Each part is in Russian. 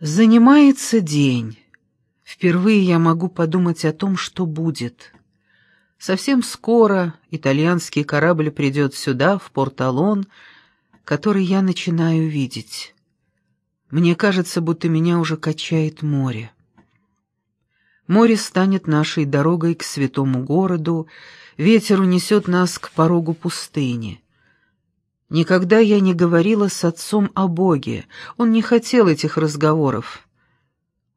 Занимается день. Впервые я могу подумать о том, что будет. Совсем скоро итальянский корабль придет сюда, в Порт-Алон, который я начинаю видеть. Мне кажется, будто меня уже качает море. Море станет нашей дорогой к святому городу, ветер унесет нас к порогу пустыни. Никогда я не говорила с отцом о Боге, он не хотел этих разговоров.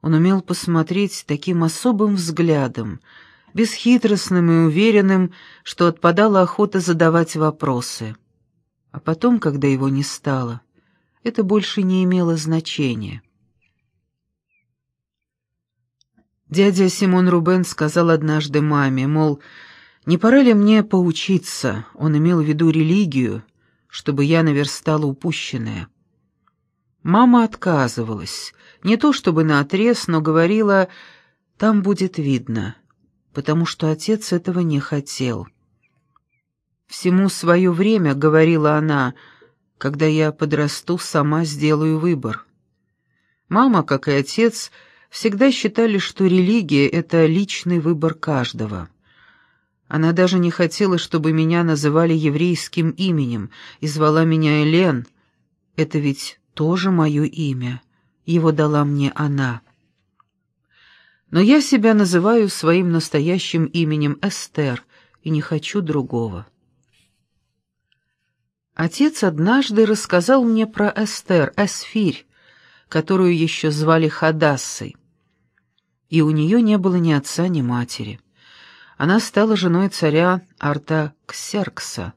Он умел посмотреть таким особым взглядом, бесхитростным и уверенным, что отпадала охота задавать вопросы. А потом, когда его не стало, это больше не имело значения. Дядя Симон Рубен сказал однажды маме, мол, не пора ли мне поучиться, он имел в виду религию, чтобы я наверстала упущенное. Мама отказывалась, не то чтобы наотрез, но говорила, там будет видно, потому что отец этого не хотел. «Всему свое время», — говорила она, — «когда я подрасту, сама сделаю выбор». Мама, как и отец, всегда считали, что религия — это личный выбор каждого. Она даже не хотела, чтобы меня называли еврейским именем и звала меня Элен. Это ведь тоже мое имя. Его дала мне она. Но я себя называю своим настоящим именем Эстер и не хочу другого. Отец однажды рассказал мне про Эстер, Эсфирь, которую еще звали Хадассой. И у нее не было ни отца, ни матери она стала женой царя Артаксеркса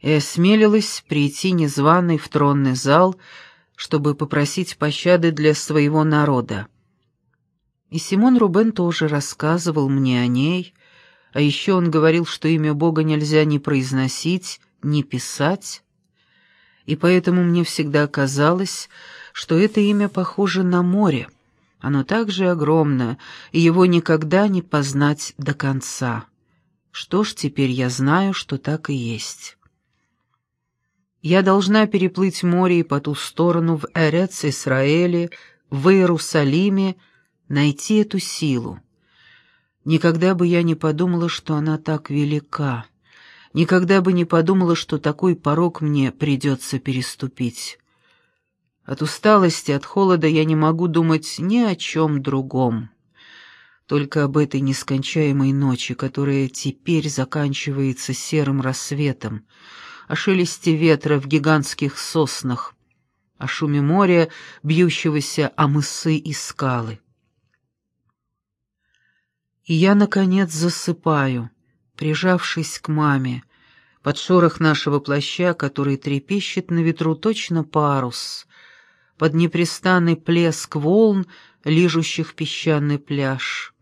и осмелилась прийти незваной в тронный зал, чтобы попросить пощады для своего народа. И Симон Рубен тоже рассказывал мне о ней, а еще он говорил, что имя Бога нельзя ни произносить, ни писать, и поэтому мне всегда казалось, что это имя похоже на море. Оно также огромно, и его никогда не познать до конца. Что ж, теперь я знаю, что так и есть. Я должна переплыть море и по ту сторону в Эрец Исраэле, в Иерусалиме, найти эту силу. Никогда бы я не подумала, что она так велика. Никогда бы не подумала, что такой порог мне придется переступить. От усталости, от холода я не могу думать ни о чем другом. Только об этой нескончаемой ночи, которая теперь заканчивается серым рассветом, о шелесте ветра в гигантских соснах, о шуме моря, бьющегося о мысы и скалы. И я, наконец, засыпаю, прижавшись к маме, под шорох нашего плаща, который трепещет на ветру точно парус, под непрестанный плеск волн, лижущих песчаный пляж.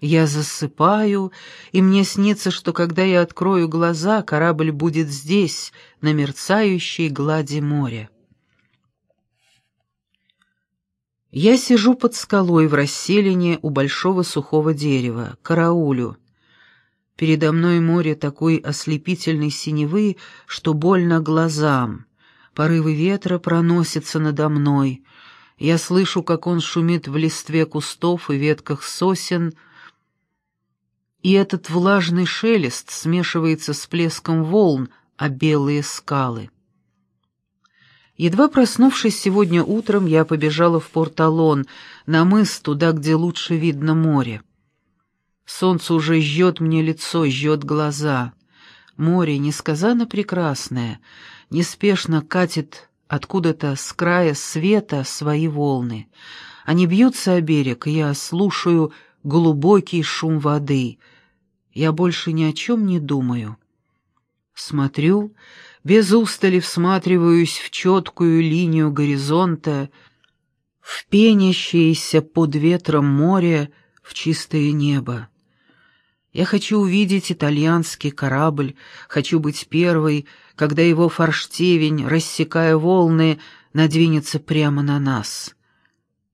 Я засыпаю, и мне снится, что когда я открою глаза, корабль будет здесь, на мерцающей глади моря. Я сижу под скалой в расселине у большого сухого дерева, караулю. Передо мной море такой ослепительной синевы, что больно глазам порывы ветра проносятся надо мной. Я слышу, как он шумит в листве кустов и ветках сосен, и этот влажный шелест смешивается с плеском волн о белые скалы. Едва проснувшись сегодня утром, я побежала в Порт-Алон, на мыс, туда, где лучше видно море. Солнце уже жжет мне лицо, жжет глаза. Море несказанно прекрасное, неспешно катит откуда-то с края света свои волны. Они бьются о берег, и я слушаю глубокий шум воды. Я больше ни о чем не думаю. Смотрю, без устали всматриваюсь в четкую линию горизонта, в пенящееся под ветром море, в чистое небо. Я хочу увидеть итальянский корабль, хочу быть первой, когда его форштевень, рассекая волны, надвинется прямо на нас.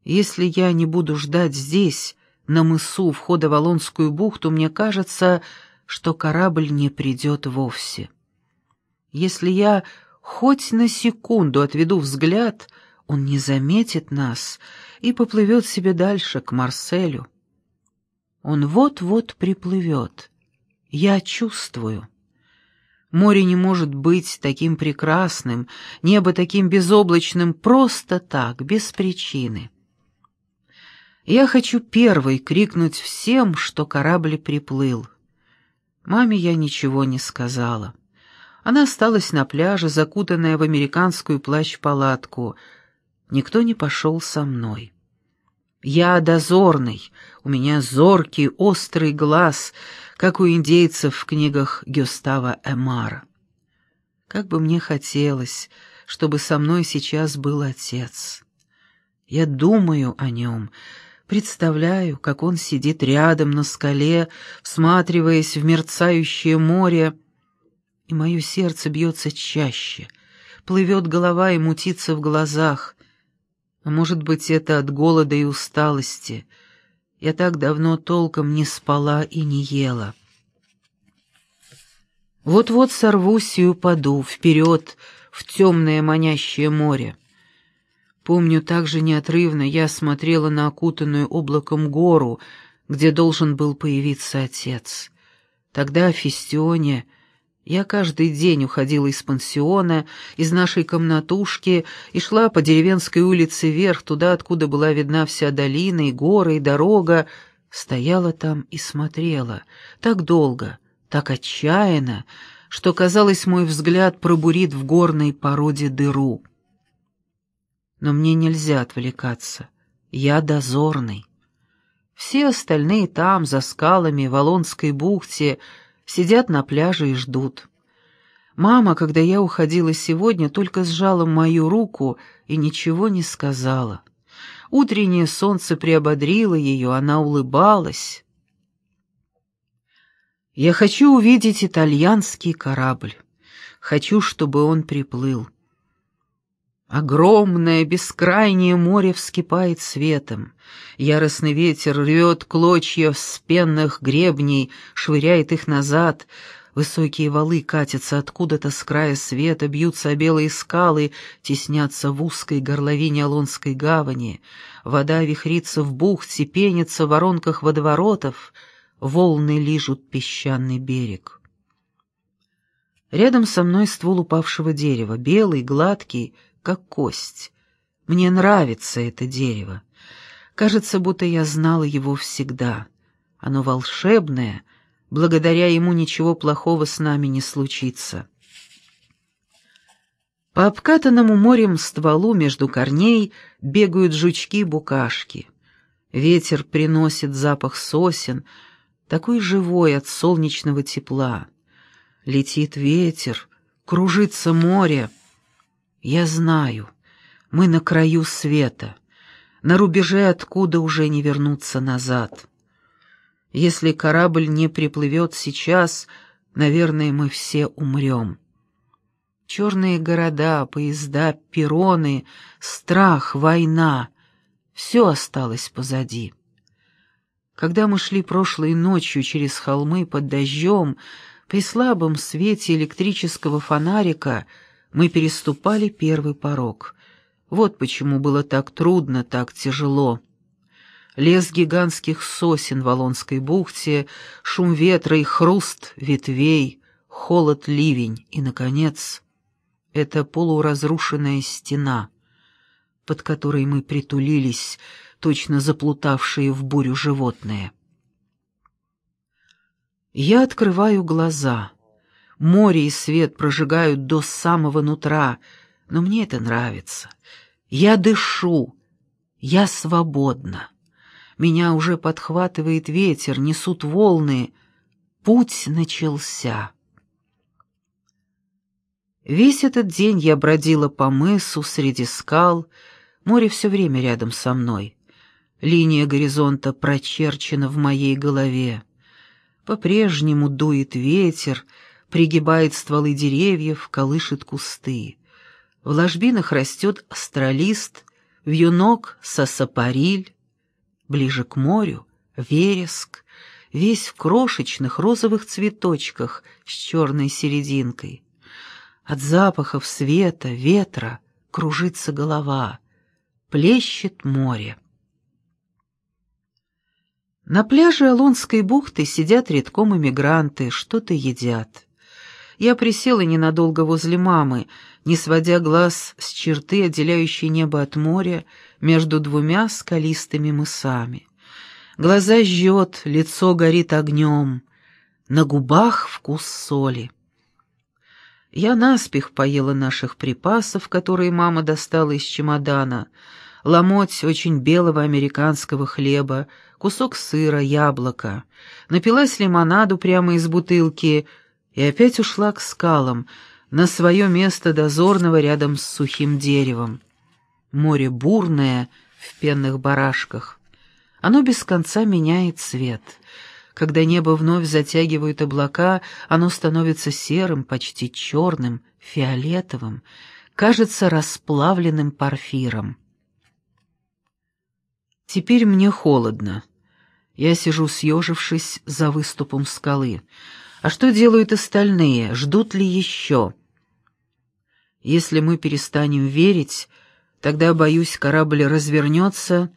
Если я не буду ждать здесь, на мысу входа в Волонскую бухту, мне кажется, что корабль не придет вовсе. Если я хоть на секунду отведу взгляд, он не заметит нас и поплывет себе дальше, к Марселю. Он вот-вот приплывет. Я чувствую. Море не может быть таким прекрасным, небо таким безоблачным просто так, без причины. Я хочу первой крикнуть всем, что корабль приплыл. Маме я ничего не сказала. Она осталась на пляже, закутанная в американскую плащ-палатку. Никто не пошел со мной. Я дозорный, у меня зоркий, острый глаз, как у индейцев в книгах Гюстава Эмара. Как бы мне хотелось, чтобы со мной сейчас был отец. Я думаю о нем, Представляю, как он сидит рядом на скале, всматриваясь в мерцающее море, и мое сердце бьется чаще, плывет голова и мутится в глазах. А может быть, это от голода и усталости. Я так давно толком не спала и не ела. Вот-вот сорвусь и упаду вперед в темное манящее море. Помню, так же неотрывно я смотрела на окутанную облаком гору, где должен был появиться отец. Тогда Фестионе я каждый день уходила из пансиона, из нашей комнатушки и шла по деревенской улице вверх, туда, откуда была видна вся долина и горы, и дорога, стояла там и смотрела, так долго, так отчаянно, что, казалось, мой взгляд пробурит в горной породе дыру. Но мне нельзя отвлекаться. Я дозорный. Все остальные там, за скалами, в Олонской бухте, сидят на пляже и ждут. Мама, когда я уходила сегодня, только сжала мою руку и ничего не сказала. Утреннее солнце приободрило ее, она улыбалась. Я хочу увидеть итальянский корабль. Хочу, чтобы он приплыл. Огромное, бескрайнее море вскипает светом. Яростный ветер рвет клочья с пенных гребней, швыряет их назад. Высокие валы катятся откуда-то с края света, бьются о белые скалы, теснятся в узкой горловине Алонской гавани. Вода вихрится в бухте, пенится в воронках водоворотов, волны лижут песчаный берег. Рядом со мной ствол упавшего дерева, белый, гладкий, как кость. Мне нравится это дерево. Кажется, будто я знала его всегда. Оно волшебное, благодаря ему ничего плохого с нами не случится. По обкатанному морем стволу между корней бегают жучки-букашки. Ветер приносит запах сосен, такой живой от солнечного тепла. Летит ветер, кружится море, я знаю, мы на краю света, на рубеже, откуда уже не вернуться назад. Если корабль не приплывет сейчас, наверное, мы все умрем. Черные города, поезда, перроны, страх, война — все осталось позади. Когда мы шли прошлой ночью через холмы под дождем, при слабом свете электрического фонарика — мы переступали первый порог. Вот почему было так трудно, так тяжело. Лес гигантских сосен в Олонской бухте, шум ветра и хруст ветвей, холод ливень и, наконец, эта полуразрушенная стена, под которой мы притулились, точно заплутавшие в бурю животные. Я открываю глаза — Море и свет прожигают до самого нутра, но мне это нравится. Я дышу, я свободна. Меня уже подхватывает ветер, несут волны. Путь начался. Весь этот день я бродила по мысу среди скал, море все время рядом со мной. Линия горизонта прочерчена в моей голове. По-прежнему дует ветер, пригибает стволы деревьев, колышет кусты. В ложбинах растет астролист, вьюнок сосапариль. Ближе к морю — вереск, весь в крошечных розовых цветочках с черной серединкой. От запахов света, ветра кружится голова, Плещет море. На пляже Алонской бухты сидят редком иммигранты, что-то едят. Я присела ненадолго возле мамы, не сводя глаз с черты, отделяющей небо от моря, между двумя скалистыми мысами. Глаза жжет, лицо горит огнем, на губах вкус соли. Я наспех поела наших припасов, которые мама достала из чемодана, ломоть очень белого американского хлеба, кусок сыра, яблоко. Напилась лимонаду прямо из бутылки и опять ушла к скалам, на свое место дозорного рядом с сухим деревом. Море бурное в пенных барашках. Оно без конца меняет цвет — когда небо вновь затягивают облака, оно становится серым, почти черным, фиолетовым, кажется расплавленным порфиром. Теперь мне холодно. Я сижу съежившись за выступом скалы. А что делают остальные? Ждут ли еще? Если мы перестанем верить, тогда, боюсь, корабль развернется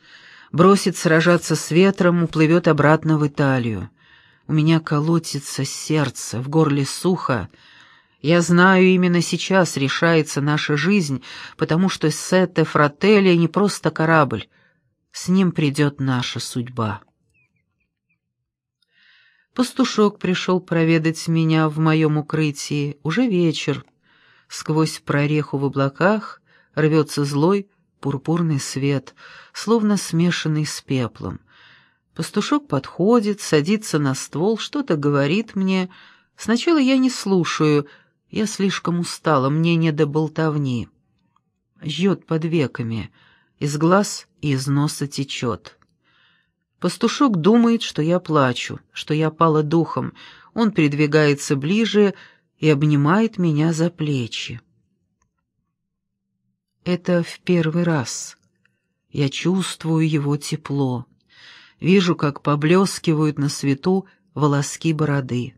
бросит сражаться с ветром, уплывет обратно в Италию. У меня колотится сердце, в горле сухо. Я знаю, именно сейчас решается наша жизнь, потому что Сетте Фрателли не просто корабль, с ним придет наша судьба. Пастушок пришел проведать меня в моем укрытии. Уже вечер. Сквозь прореху в облаках рвется злой, пурпурный свет, словно смешанный с пеплом. Пастушок подходит, садится на ствол, что-то говорит мне. Сначала я не слушаю, я слишком устала, мне не до болтовни. Жжет под веками, из глаз и из носа течет. Пастушок думает, что я плачу, что я пала духом. Он придвигается ближе и обнимает меня за плечи. Это в первый раз. Я чувствую его тепло. Вижу, как поблескивают на свету волоски бороды.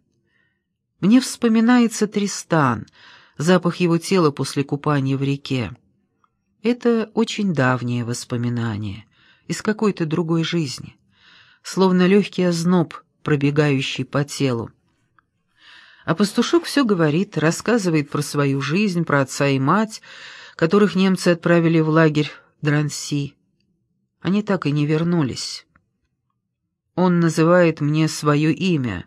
Мне вспоминается Тристан, запах его тела после купания в реке. Это очень давнее воспоминание, из какой-то другой жизни, словно легкий озноб, пробегающий по телу. А пастушок все говорит, рассказывает про свою жизнь, про отца и мать, которых немцы отправили в лагерь Дранси. Они так и не вернулись. Он называет мне свое имя,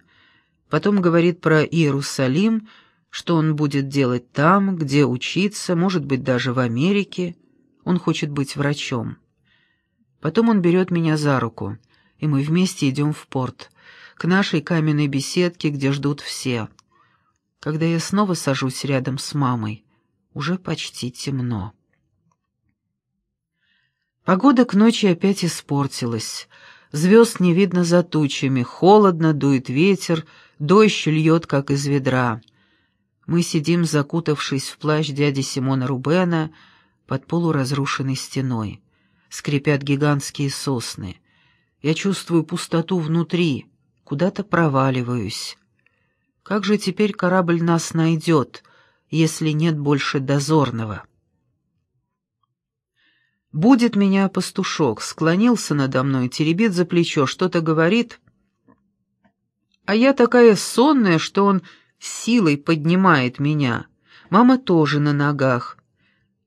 потом говорит про Иерусалим, что он будет делать там, где учиться, может быть, даже в Америке. Он хочет быть врачом. Потом он берет меня за руку, и мы вместе идем в порт, к нашей каменной беседке, где ждут все. Когда я снова сажусь рядом с мамой, уже почти темно. Погода к ночи опять испортилась. Звезд не видно за тучами, холодно, дует ветер, дождь льет, как из ведра. Мы сидим, закутавшись в плащ дяди Симона Рубена, под полуразрушенной стеной. Скрипят гигантские сосны. Я чувствую пустоту внутри, куда-то проваливаюсь. Как же теперь корабль нас найдет — если нет больше дозорного. Будет меня пастушок, склонился надо мной, теребит за плечо, что-то говорит, а я такая сонная, что он силой поднимает меня. Мама тоже на ногах.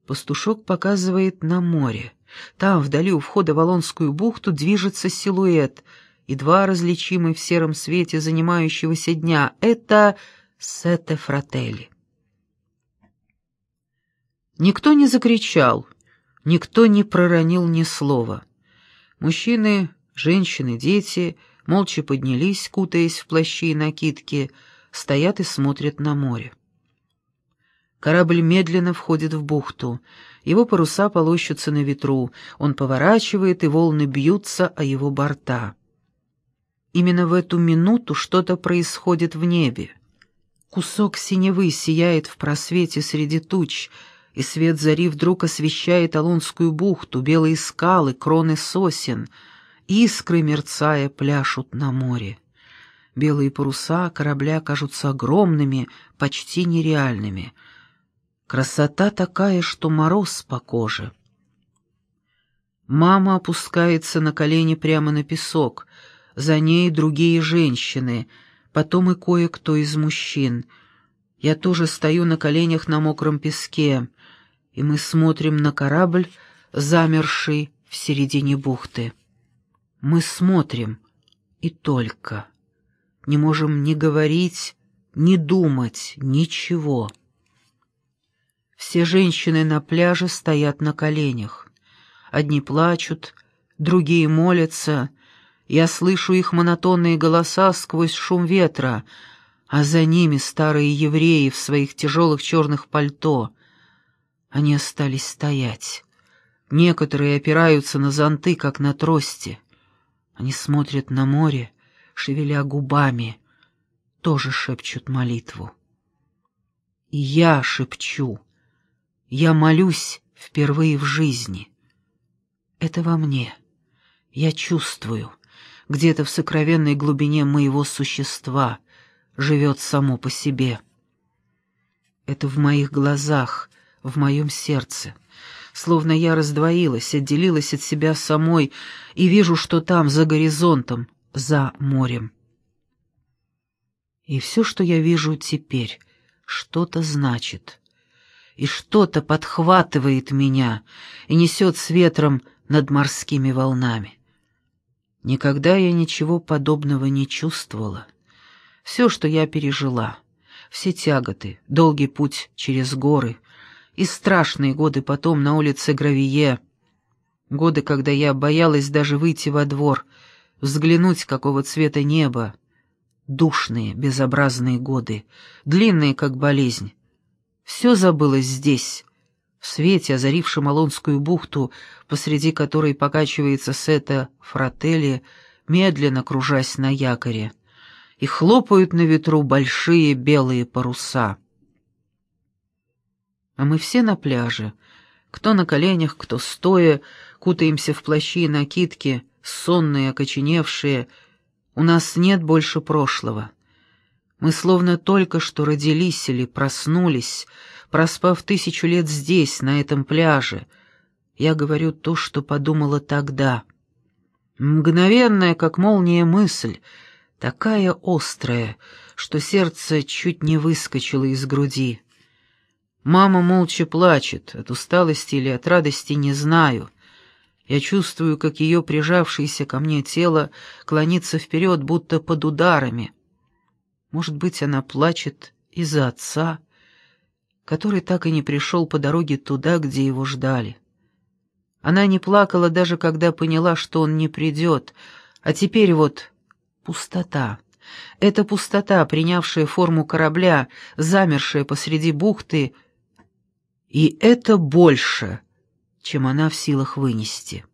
Пастушок показывает на море. Там, вдали у входа в Олонскую бухту, движется силуэт, едва различимый в сером свете занимающегося дня. Это Сете Фрателли. Никто не закричал, никто не проронил ни слова. Мужчины, женщины, дети молча поднялись, кутаясь в плащи и накидки, стоят и смотрят на море. Корабль медленно входит в бухту. Его паруса полощутся на ветру. Он поворачивает, и волны бьются о его борта. Именно в эту минуту что-то происходит в небе. Кусок синевы сияет в просвете среди туч — и свет зари вдруг освещает Алунскую бухту, белые скалы, кроны сосен, искры, мерцая, пляшут на море. Белые паруса корабля кажутся огромными, почти нереальными. Красота такая, что мороз по коже. Мама опускается на колени прямо на песок. За ней другие женщины, потом и кое-кто из мужчин. Я тоже стою на коленях на мокром песке, и мы смотрим на корабль, замерший в середине бухты. Мы смотрим, и только. Не можем ни говорить, ни думать, ничего. Все женщины на пляже стоят на коленях. Одни плачут, другие молятся. Я слышу их монотонные голоса сквозь шум ветра, а за ними старые евреи в своих тяжелых черных пальто. Они остались стоять. Некоторые опираются на зонты, как на трости. Они смотрят на море, шевеля губами, тоже шепчут молитву. И я шепчу, я молюсь впервые в жизни. Это во мне. Я чувствую, где-то в сокровенной глубине моего существа живет само по себе. Это в моих глазах, в моем сердце. Словно я раздвоилась, отделилась от себя самой и вижу, что там, за горизонтом, за морем. И все, что я вижу теперь, что-то значит. И что-то подхватывает меня и несет с ветром над морскими волнами. Никогда я ничего подобного не чувствовала. Все, что я пережила, все тяготы, долгий путь через горы и страшные годы потом на улице Гравие, годы, когда я боялась даже выйти во двор, взглянуть, какого цвета небо, душные, безобразные годы, длинные, как болезнь. Все забылось здесь, в свете, озарившем Алонскую бухту, посреди которой покачивается сета фрателли, медленно кружась на якоре, и хлопают на ветру большие белые паруса. А мы все на пляже, кто на коленях, кто стоя, кутаемся в плащи и накидки, сонные, окоченевшие. У нас нет больше прошлого. Мы словно только что родились или проснулись, проспав тысячу лет здесь, на этом пляже. Я говорю то, что подумала тогда. Мгновенная, как молния, мысль, такая острая, что сердце чуть не выскочило из груди. Мама молча плачет, от усталости или от радости не знаю. Я чувствую, как ее прижавшееся ко мне тело клонится вперед, будто под ударами. Может быть, она плачет из-за отца, который так и не пришел по дороге туда, где его ждали. Она не плакала даже когда поняла, что он не придет, а теперь вот пустота. Эта пустота, принявшая форму корабля, замершая посреди бухты, и это больше, чем она в силах вынести.